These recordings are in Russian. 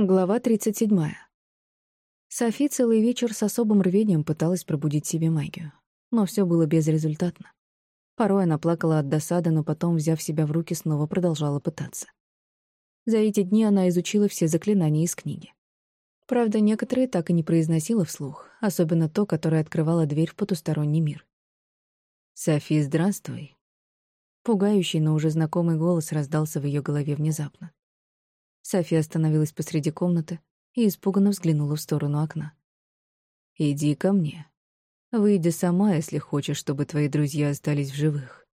Глава 37. Софи целый вечер с особым рвением пыталась пробудить себе магию. Но все было безрезультатно. Порой она плакала от досады, но потом, взяв себя в руки, снова продолжала пытаться. За эти дни она изучила все заклинания из книги. Правда, некоторые так и не произносила вслух, особенно то, которое открывало дверь в потусторонний мир. «Софи, здравствуй». Пугающий, но уже знакомый голос раздался в ее голове внезапно. София остановилась посреди комнаты и испуганно взглянула в сторону окна. «Иди ко мне. Выйди сама, если хочешь, чтобы твои друзья остались в живых».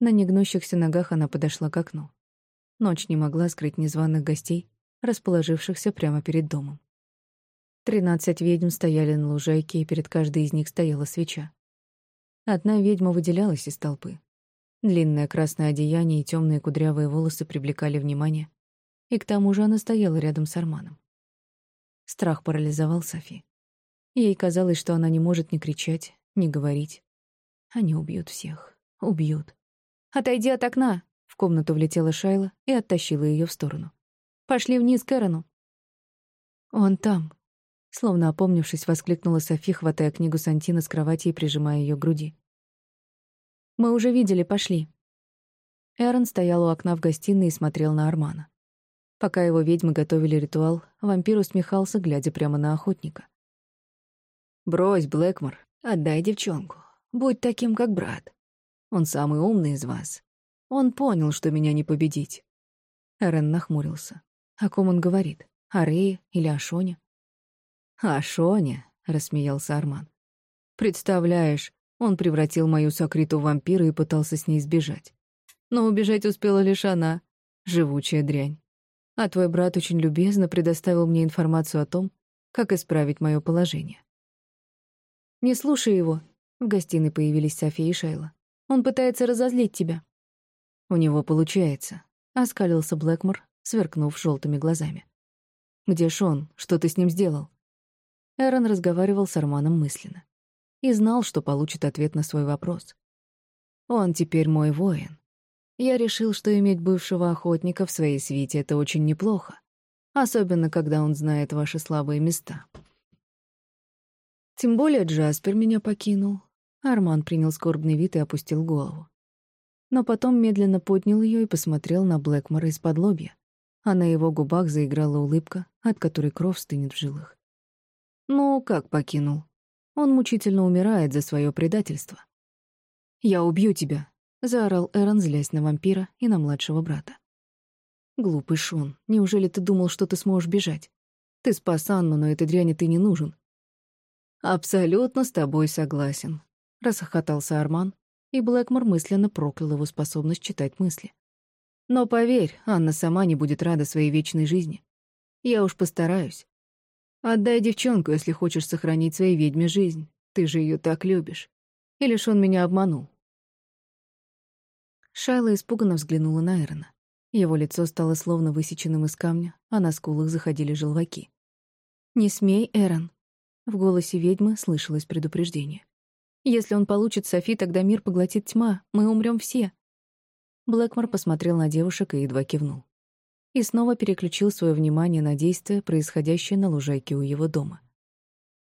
На негнущихся ногах она подошла к окну. Ночь не могла скрыть незваных гостей, расположившихся прямо перед домом. Тринадцать ведьм стояли на лужайке, и перед каждой из них стояла свеча. Одна ведьма выделялась из толпы. Длинное красное одеяние и темные кудрявые волосы привлекали внимание, и к тому же она стояла рядом с Арманом. Страх парализовал Софи. Ей казалось, что она не может ни кричать, ни говорить. Они убьют всех. Убьют. «Отойди от окна!» В комнату влетела Шайла и оттащила ее в сторону. «Пошли вниз к Эрону!» «Он там!» Словно опомнившись, воскликнула Софи, хватая книгу Сантина с кровати и прижимая ее к груди. «Мы уже видели, пошли!» Эрон стоял у окна в гостиной и смотрел на Армана. Пока его ведьмы готовили ритуал, вампир усмехался, глядя прямо на охотника. «Брось, Блэкмор, отдай девчонку. Будь таким, как брат. Он самый умный из вас. Он понял, что меня не победить». Эрен нахмурился. О ком он говорит? О Рее или о Шоне? «О Шоне», — рассмеялся Арман. «Представляешь, он превратил мою сокриту в вампира и пытался с ней сбежать. Но убежать успела лишь она, живучая дрянь а твой брат очень любезно предоставил мне информацию о том, как исправить мое положение. «Не слушай его», — в гостиной появились София и Шайла. «Он пытается разозлить тебя». «У него получается», — оскалился Блэкмор, сверкнув желтыми глазами. «Где Шон? Что ты с ним сделал?» Эрон разговаривал с Арманом мысленно и знал, что получит ответ на свой вопрос. «Он теперь мой воин. Я решил, что иметь бывшего охотника в своей свите — это очень неплохо, особенно когда он знает ваши слабые места. Тем более Джаспер меня покинул. Арман принял скорбный вид и опустил голову. Но потом медленно поднял ее и посмотрел на Блэкмора из-под лобья, а на его губах заиграла улыбка, от которой кровь стынет в жилах. «Ну, как покинул? Он мучительно умирает за свое предательство. Я убью тебя, — заорал Эрон, злясь на вампира и на младшего брата. «Глупый Шон, неужели ты думал, что ты сможешь бежать? Ты спас Анну, но этой дряни ты не нужен». «Абсолютно с тобой согласен», — расхохотался Арман, и Блэкмор мысленно проклял его способность читать мысли. «Но поверь, Анна сама не будет рада своей вечной жизни. Я уж постараюсь. Отдай девчонку, если хочешь сохранить своей ведьме жизнь. Ты же ее так любишь. Или ж он меня обманул?» Шайла испуганно взглянула на Эрона. Его лицо стало словно высеченным из камня, а на скулах заходили желваки. «Не смей, Эрон!» В голосе ведьмы слышалось предупреждение. «Если он получит Софи, тогда мир поглотит тьма, мы умрем все!» Блэкмор посмотрел на девушек и едва кивнул. И снова переключил свое внимание на действия, происходящее на лужайке у его дома.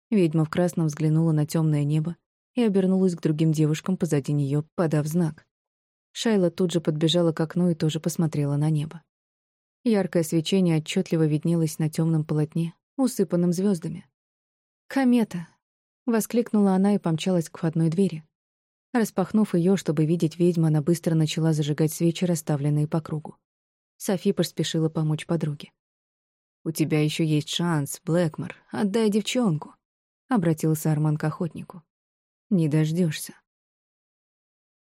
Ведьма в красном взглянула на темное небо и обернулась к другим девушкам позади нее, подав знак. Шайла тут же подбежала к окну и тоже посмотрела на небо. Яркое свечение отчетливо виднелось на темном полотне, усыпанном звездами. «Комета!» — воскликнула она и помчалась к входной двери. Распахнув ее, чтобы видеть ведьму, она быстро начала зажигать свечи, расставленные по кругу. Софи поспешила помочь подруге. «У тебя еще есть шанс, Блэкмор. Отдай девчонку», — обратился Арман к охотнику. «Не дождешься.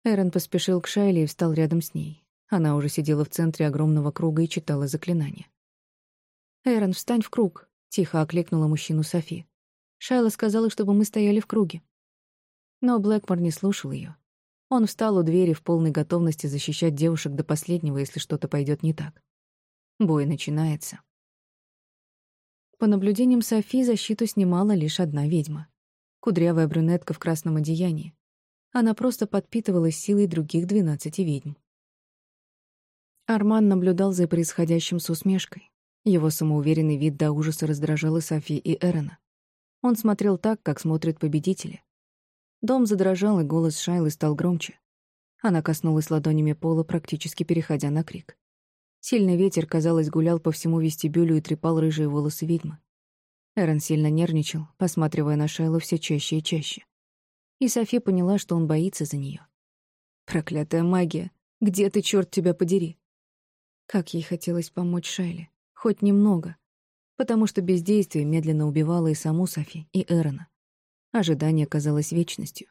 Эрен поспешил к Шайле и встал рядом с ней. Она уже сидела в центре огромного круга и читала заклинание. «Эрен, встань в круг», — тихо окликнула мужчину Софи. Шайла сказала, чтобы мы стояли в круге. Но Блэкмор не слушал ее. Он встал у двери в полной готовности защищать девушек до последнего, если что-то пойдет не так. Бой начинается. По наблюдениям Софи защиту снимала лишь одна ведьма. Кудрявая брюнетка в красном одеянии. Она просто подпитывалась силой других двенадцати ведьм. Арман наблюдал за происходящим с усмешкой. Его самоуверенный вид до ужаса раздражал и Софи, и Эрона. Он смотрел так, как смотрят победители. Дом задрожал, и голос Шайлы стал громче. Она коснулась ладонями пола, практически переходя на крик. Сильный ветер, казалось, гулял по всему вестибюлю и трепал рыжие волосы ведьмы. Эрон сильно нервничал, посматривая на Шайлу все чаще и чаще. И Софи поняла, что он боится за нее. «Проклятая магия! Где ты, черт тебя подери?» Как ей хотелось помочь Шайле. Хоть немного. Потому что бездействие медленно убивало и саму Софи, и Эрона. Ожидание казалось вечностью.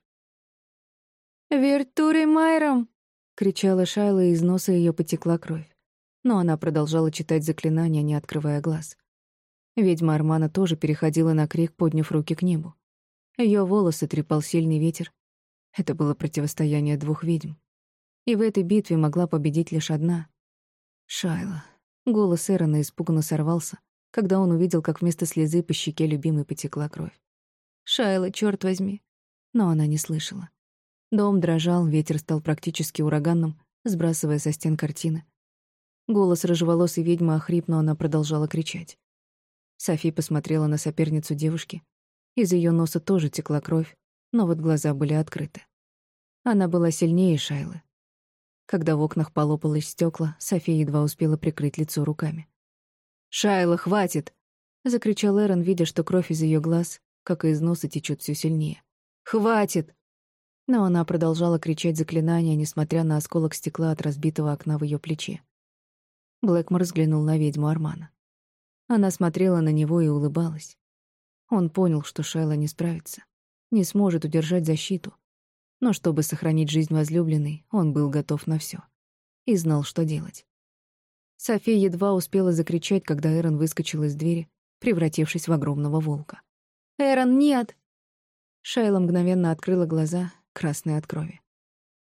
«Вертурой Майром!» — кричала Шайла, и из носа ее потекла кровь. Но она продолжала читать заклинания, не открывая глаз. Ведьма Армана тоже переходила на крик, подняв руки к небу. Ее волосы трепал сильный ветер. Это было противостояние двух ведьм. И в этой битве могла победить лишь одна. Шайла. Голос Эрона испуганно сорвался, когда он увидел, как вместо слезы по щеке любимой потекла кровь. «Шайла, черт возьми!» Но она не слышала. Дом дрожал, ветер стал практически ураганным, сбрасывая со стен картины. Голос рыжеволосой ведьмы охрип, но она продолжала кричать. Софи посмотрела на соперницу девушки. Из ее носа тоже текла кровь, но вот глаза были открыты. Она была сильнее Шайлы. Когда в окнах полопалось стекла, София едва успела прикрыть лицо руками. «Шайла, хватит!» — закричал Эрон, видя, что кровь из ее глаз, как и из носа, течет все сильнее. «Хватит!» Но она продолжала кричать заклинания, несмотря на осколок стекла от разбитого окна в ее плече. Блэкмор взглянул на ведьму Армана. Она смотрела на него и улыбалась. Он понял, что Шайла не справится, не сможет удержать защиту. Но чтобы сохранить жизнь возлюбленной, он был готов на все и знал, что делать. София едва успела закричать, когда Эрон выскочил из двери, превратившись в огромного волка. «Эрон, нет!» Шайла мгновенно открыла глаза, красная от крови.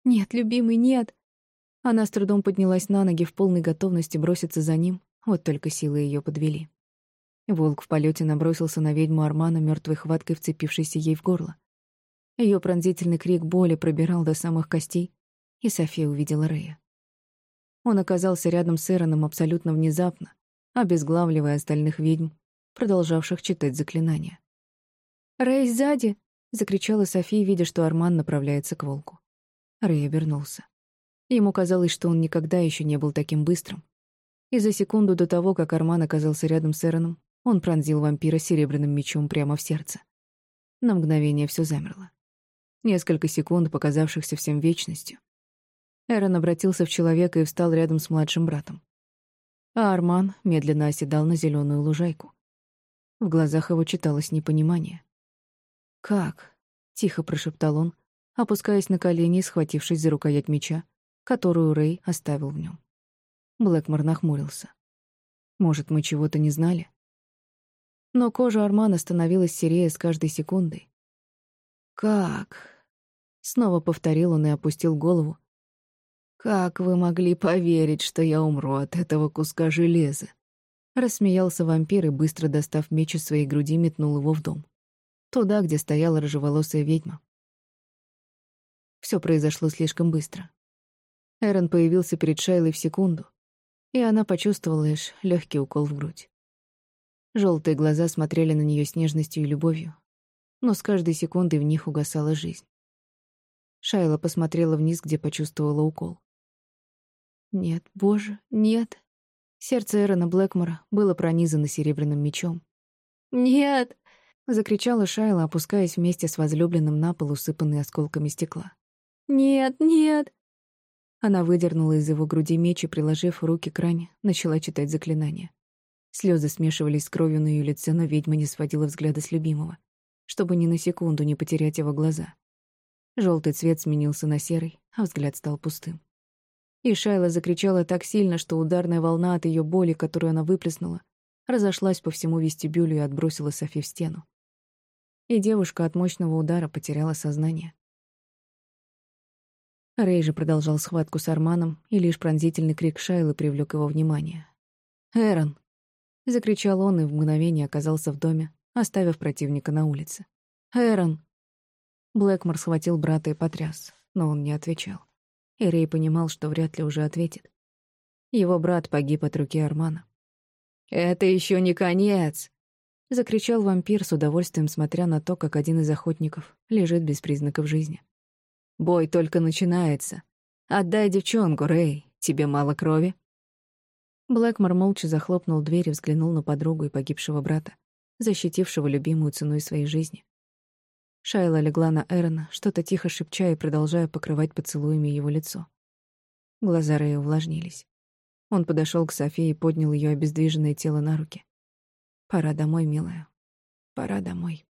«Нет, любимый, нет!» Она с трудом поднялась на ноги в полной готовности броситься за ним, вот только силы ее подвели. Волк в полете набросился на ведьму Армана, мертвой хваткой вцепившейся ей в горло. Ее пронзительный крик боли пробирал до самых костей, и София увидела Рея. Он оказался рядом с Эроном абсолютно внезапно, обезглавливая остальных ведьм, продолжавших читать заклинания. «Рэй сзади!» — закричала София, видя, что Арман направляется к волку. Рэй обернулся. Ему казалось, что он никогда еще не был таким быстрым. И за секунду до того, как Арман оказался рядом с Эроном, он пронзил вампира серебряным мечом прямо в сердце. На мгновение все замерло. Несколько секунд, показавшихся всем вечностью. Эрон обратился в человека и встал рядом с младшим братом. А Арман медленно оседал на зеленую лужайку. В глазах его читалось непонимание. «Как?» — тихо прошептал он, опускаясь на колени и схватившись за рукоять меча, которую Рэй оставил в нем. Блэкмор нахмурился. «Может, мы чего-то не знали?» Но кожа Армана становилась серее с каждой секундой. «Как?» — снова повторил он и опустил голову. «Как вы могли поверить, что я умру от этого куска железа?» Рассмеялся вампир и, быстро достав меч из своей груди, метнул его в дом. Туда, где стояла рыжеволосая ведьма. Все произошло слишком быстро. Эрон появился перед Шайлой в секунду, и она почувствовала лишь легкий укол в грудь. Желтые глаза смотрели на нее с нежностью и любовью, но с каждой секундой в них угасала жизнь. Шайла посмотрела вниз, где почувствовала укол. Нет, боже, нет. Сердце Эрона Блэкмора было пронизано серебряным мечом. «Нет!» — закричала Шайла, опускаясь вместе с возлюбленным на пол, усыпанный осколками стекла. «Нет, нет!» Она выдернула из его груди меч и, приложив руки к ране, начала читать заклинание. Слезы смешивались с кровью на ее лице, но ведьма не сводила взгляда с любимого, чтобы ни на секунду не потерять его глаза. Желтый цвет сменился на серый, а взгляд стал пустым. И Шайла закричала так сильно, что ударная волна от ее боли, которую она выплеснула, разошлась по всему вестибюлю и отбросила Софи в стену и девушка от мощного удара потеряла сознание. Рэй же продолжал схватку с Арманом, и лишь пронзительный крик Шайлы привлек его внимание. «Эрон!» — закричал он и в мгновение оказался в доме, оставив противника на улице. «Эрон!» Блэкмор схватил брата и потряс, но он не отвечал. И Рэй понимал, что вряд ли уже ответит. Его брат погиб от руки Армана. «Это еще не конец!» — закричал вампир с удовольствием, смотря на то, как один из охотников лежит без признаков жизни. «Бой только начинается. Отдай девчонку, Рэй. Тебе мало крови?» Блэкмор молча захлопнул дверь и взглянул на подругу и погибшего брата, защитившего любимую ценой своей жизни. Шайла легла на Эрона, что-то тихо шепча и продолжая покрывать поцелуями его лицо. Глаза Рэя увлажнились. Он подошел к Софии и поднял ее обездвиженное тело на руки. «Пора домой, милая. Пора домой».